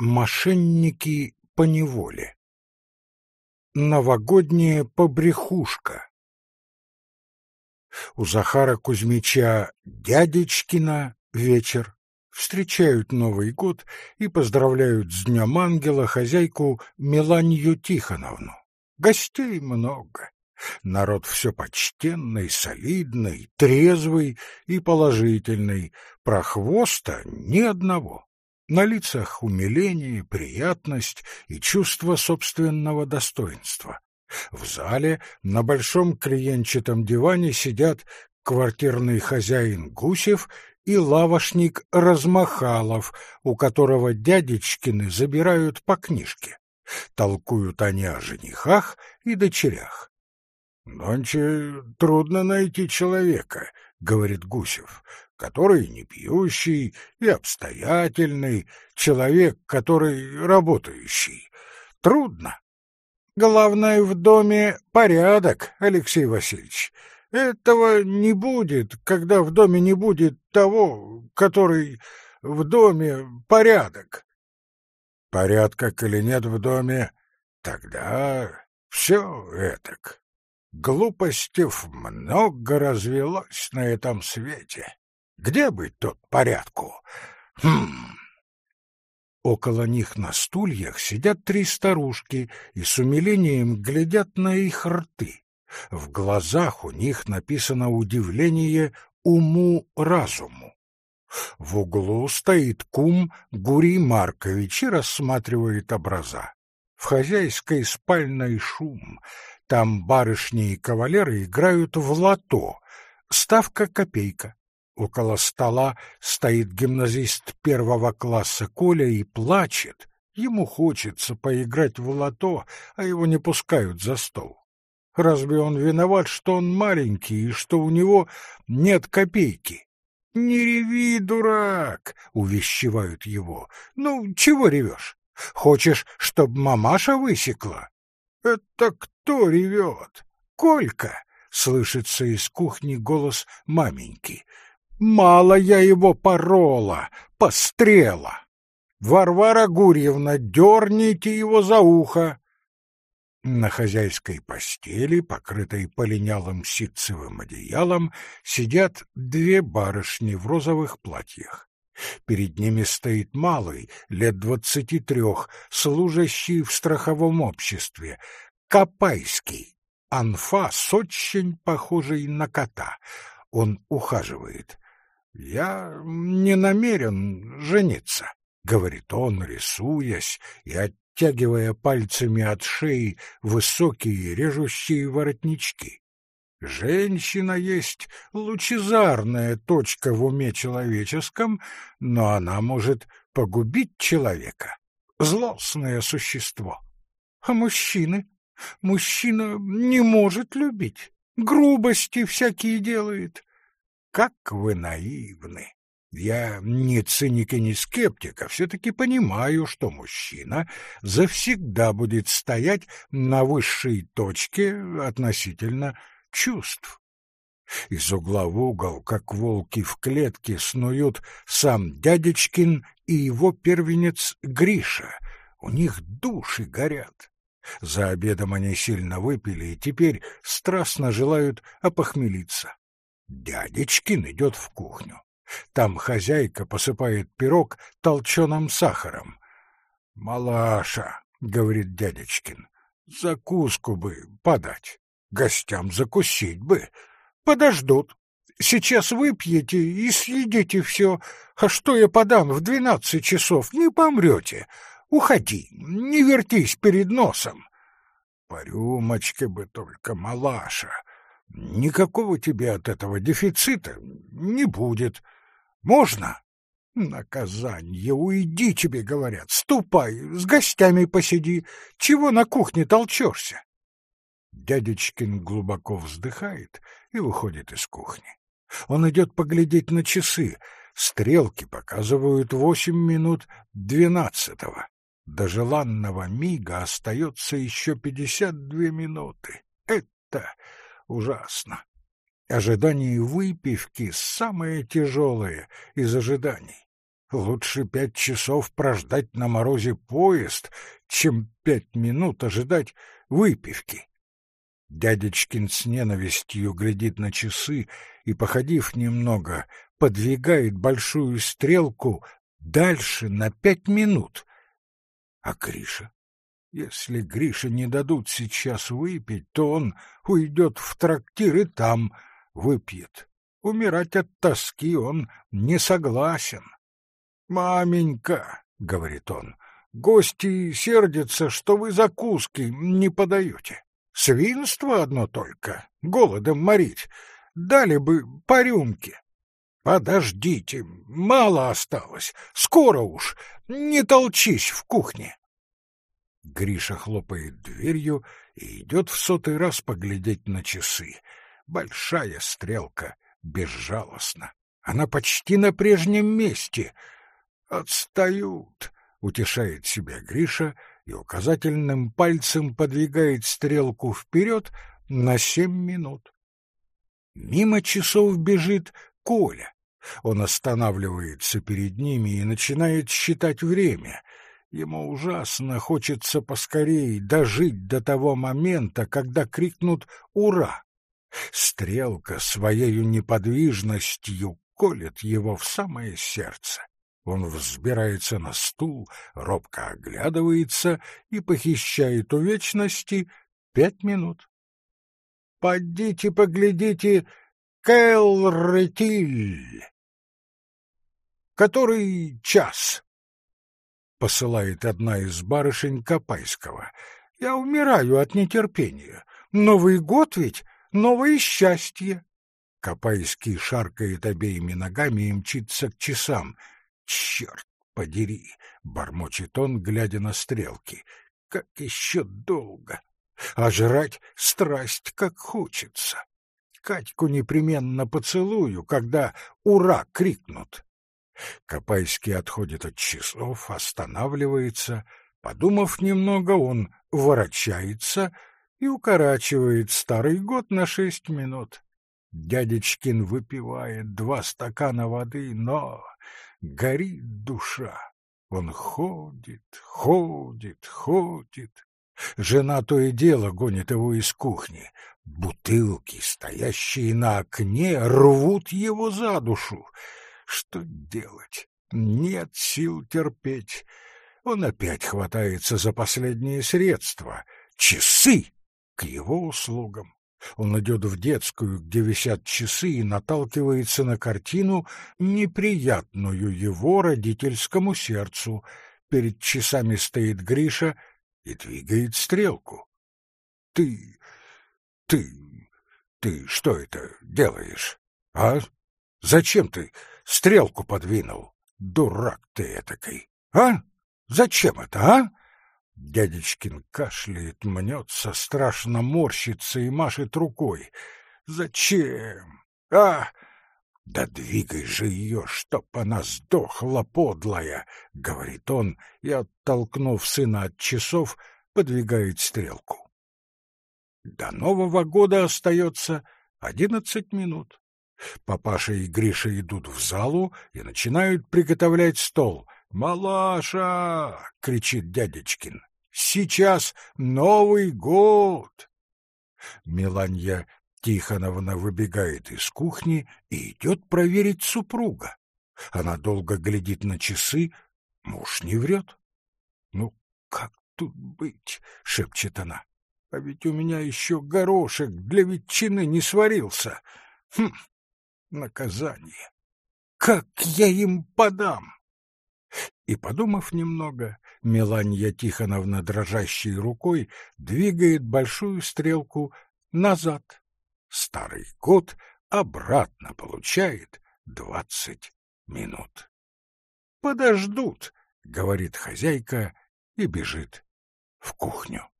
Мошенники по неволе. Новогодняя побрехушка. У Захара Кузьмича Дядечкина вечер. Встречают Новый год и поздравляют с Днем Ангела хозяйку Меланью Тихоновну. Гостей много. Народ все почтенный, солидный, трезвый и положительный. Про хвоста ни одного. На лицах умиление, приятность и чувство собственного достоинства. В зале на большом клиенчатом диване сидят квартирный хозяин Гусев и лавошник Размахалов, у которого дядечкины забирают по книжке. Толкуют они о женихах и дочерях. «Нонче трудно найти человека», — говорит Гусев, который не пьющий и обстоятельный, человек, который работающий. Трудно. Главное в доме порядок, Алексей Васильевич. Этого не будет, когда в доме не будет того, который в доме порядок. Порядка или нет в доме, тогда все этак. Глупостей много развелось на этом свете. Где быть тут порядку? Хм. Около них на стульях сидят три старушки и с умилением глядят на их рты. В глазах у них написано удивление уму-разуму. В углу стоит кум Гурий Маркович и рассматривает образа. В хозяйской спальной шум. Там барышни и кавалеры играют в лото. Ставка копейка. Около стола стоит гимназист первого класса Коля и плачет. Ему хочется поиграть в лото, а его не пускают за стол. Разве он виноват, что он маленький и что у него нет копейки? «Не реви, дурак!» — увещевают его. «Ну, чего ревешь? Хочешь, чтоб мамаша высекла?» «Это кто ревет?» «Колька!» — слышится из кухни голос маменьки. Мало я его порола, пострела. Варвара Гурьевна, дерните его за ухо. На хозяйской постели, покрытой полинялым ситцевым одеялом, сидят две барышни в розовых платьях. Перед ними стоит малый, лет двадцати трех, служащий в страховом обществе, Копайский, анфас очень похожий на кота. Он ухаживает. «Я не намерен жениться», — говорит он, рисуясь и оттягивая пальцами от шеи высокие режущие воротнички. Женщина есть лучезарная точка в уме человеческом, но она может погубить человека. Злостное существо. А мужчины? Мужчина не может любить. Грубости всякие делает. Как вы наивны! Я не циник и не скептик, а все-таки понимаю, что мужчина завсегда будет стоять на высшей точке относительно чувств. Из угла в угол, как волки в клетке, снуют сам дядечкин и его первенец Гриша. У них души горят. За обедом они сильно выпили и теперь страстно желают опохмелиться. Дядечкин идет в кухню. Там хозяйка посыпает пирог толченым сахаром. «Малаша», — говорит дядечкин, — «закуску бы подать, гостям закусить бы. Подождут. Сейчас выпьете и съедите все. А что я подам в двенадцать часов? Не помрете. Уходи, не вертись перед носом». «По рюмочке бы только, малаша», Никакого тебе от этого дефицита не будет. Можно? Наказание, уйди, тебе говорят. Ступай, с гостями посиди. Чего на кухне толчешься? Дядечкин глубоко вздыхает и выходит из кухни. Он идет поглядеть на часы. Стрелки показывают восемь минут двенадцатого. До желанного мига остается еще пятьдесят две минуты. Это ужасно. Ожидание выпивки самое тяжелое из ожиданий. Лучше пять часов прождать на морозе поезд, чем пять минут ожидать выпивки. Дядечкин с ненавистью глядит на часы и, походив немного, подвигает большую стрелку дальше на пять минут. А Гриша? Если Грише не дадут сейчас выпить, то он уйдет в трактир и там выпьет. Умирать от тоски он не согласен. «Маменька», — говорит он, — «гости сердятся, что вы закуски не подаете. Свинство одно только, голодом морить. Дали бы по рюмке». «Подождите, мало осталось, скоро уж, не толчись в кухне». Гриша хлопает дверью и идет в сотый раз поглядеть на часы. Большая стрелка, безжалостно. Она почти на прежнем месте. «Отстают!» — утешает себя Гриша и указательным пальцем подвигает стрелку вперед на семь минут. Мимо часов бежит Коля. Он останавливается перед ними и начинает считать время — Ему ужасно хочется поскорей дожить до того момента, когда крикнут «Ура!». Стрелка своею неподвижностью колет его в самое сердце. Он взбирается на стул, робко оглядывается и похищает у вечности пять минут. «Подите поглядите, Кэлретиль!» «Который час?» посылает одна из барышень Копайского. Я умираю от нетерпения. Новый год ведь новое счастье. Копайский шаркает обеими ногами и мчится к часам. Черт подери, бормочет он, глядя на стрелки. Как еще долго. А жрать страсть как хочется. Катьку непременно поцелую, когда «Ура!» крикнут. Копайский отходит от часов, останавливается. Подумав немного, он ворочается и укорачивает старый год на шесть минут. Дядечкин выпивает два стакана воды, но горит душа. Он ходит, ходит, ходит. Жена то и дело гонит его из кухни. Бутылки, стоящие на окне, рвут его за душу. Что делать? Нет сил терпеть. Он опять хватается за последние средства. Часы к его услугам. Он идет в детскую, где висят часы, и наталкивается на картину, неприятную его родительскому сердцу. Перед часами стоит Гриша и двигает стрелку. — Ты... ты... ты что это делаешь? А? Зачем ты стрелку подвинул. Дурак ты этакой. А? Зачем это, а? Дядечкин кашляет, мнется, страшно морщится и машет рукой. Зачем? А? Да двигай же ее, чтоб она сдохла, подлая, — говорит он и, оттолкнув сына от часов, подвигает стрелку. До Нового года остается одиннадцать минут. Папаша и Гриша идут в залу и начинают приготовлять стол. «Малаша!» — кричит дядечкин. «Сейчас Новый год!» Меланья Тихоновна выбегает из кухни и идет проверить супруга. Она долго глядит на часы, муж не врет. «Ну, как тут быть?» — шепчет она. «А ведь у меня еще горошек для ветчины не сварился. Хм, наказание. Как я им подам? И, подумав немного, Меланья Тихоновна дрожащей рукой двигает большую стрелку назад. Старый год обратно получает двадцать минут. «Подождут», — говорит хозяйка и бежит в кухню.